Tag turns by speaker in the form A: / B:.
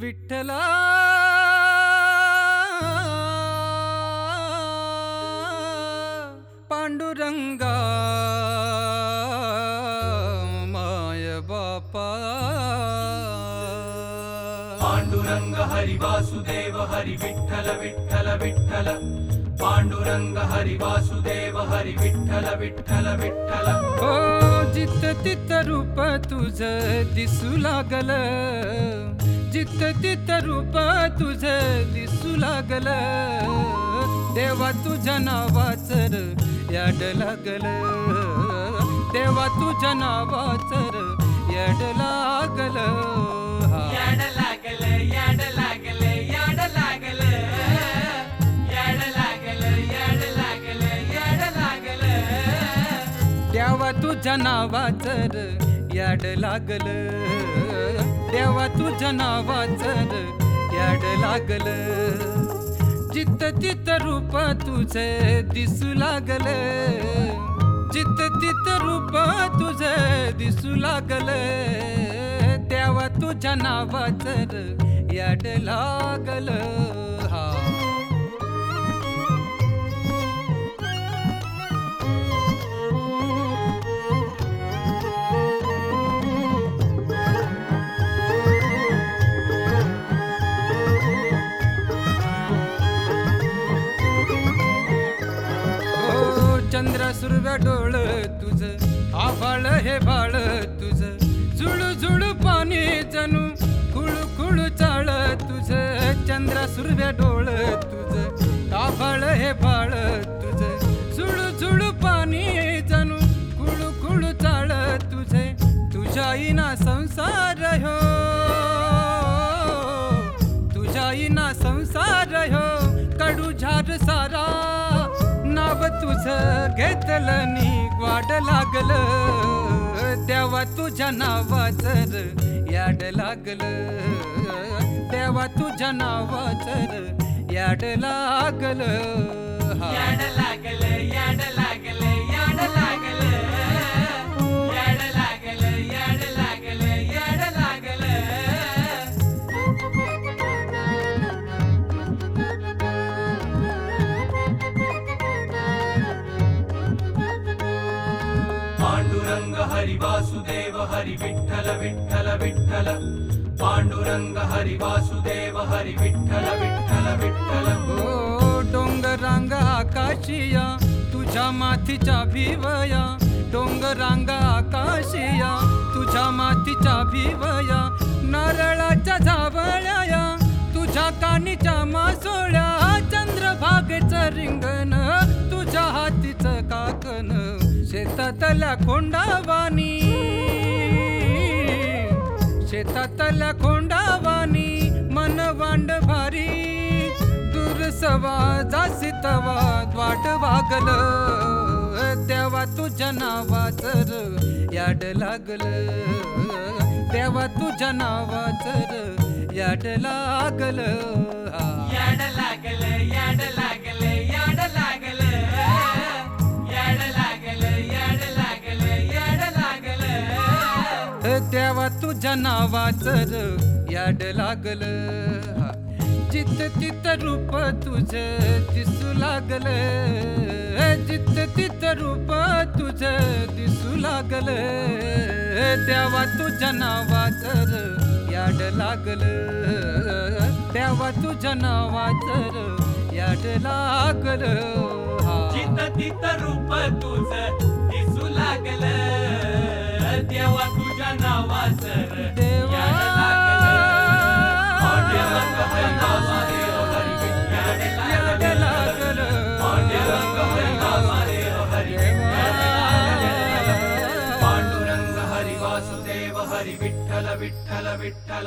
A: विठ्ठला पांडुरंगा माय बापा
B: पांडुरंग हरि वासुदेव हरि विठ्ठल विठ्ठल विठ्ठल पांडुरंग हरि वासुदेव हरि विठ्ठल विठ्ठल विठ्ठल
A: हो जित तित रूप तुझ दिसू लागल जित तित रूप तुझ दिसू लागल. देवा तुझ्या नावाचर याड लागल. देवा तुझ्या नावाचर याड लागल. हा.
B: याड लागल याड लागल याड लागल. याड लागल याड लागल याड लागल.
A: देवा तुझ्या नावाचर याड लागल. देवा तुझ्या नावाचर याड लागल जित तित रूप तुझे दिसू लागल जित तित रूप तुझे दिसू लागल देवा तुझ्या नावाचर याड लागल. सुरव्या डोळ तुझ. आभाळ हे बाळ तुझ. झुळू झुळू पाणी जणू. खुळू खुळू चाळ तुझ. चंद्रा सुरव्या डोळ तुझ. आभाळ हे बाळ तुझ. झुळू झुळू पाणी जणू. खुळू खुळू चाळ तुझे. तुझ्या इना संसार हो. तुझ्या इना संसार हो. कडू झाड सारा. नाव घेतलं नी वाड लागल. तेव्हा तुझ्या नावाचर याड लागल. तेव्हा तुझ्या नावाचर याड लागल.
B: याड लागल याड लागल याड लागल. हरि विठ्ठल विठ्ठल विठ्ठल। पांडुरंग हरि वासुदेव हरि विठ्ठल विठ्ठल विठ्ठल।
A: ओ डोंगरांग आकाशिया तुझ्या मातीच्या भिवया। डोंगरांग आकाशिया तुझ्या मातीच्या भिवया। नारळाच्या झावळ्या तुझ्या कानीच्या मासोळ्या। चंद्रभागेचं रिंगण तुझ्या हातीचं काकण। शेतातल्या खोंडावानी शेतातल्या खोंडावानी मन वांड भारी. दुरसवा जासितवा द्वाट वागल. तेव्हा तुझ्या नावाचर याड लागल. तेव्हा तुझ्या नावाचर याड
B: याड लागल. याड लागल लागल
A: तुझ्या नावाचर याड लागल. जित तित रूप तुझ दिसू लागल. जित तित रूप तुझ दिसू लागल. देवा तुझ्या नावाचर याड लागल. देवा तुझ्या नावाचर याड लागल.
B: जित तित रूप तुझ दिसू लागल.
A: देवा
B: पांडुरंग हरी वासुदेव हरी विठ्ठल विठ्ठल विठ्ठल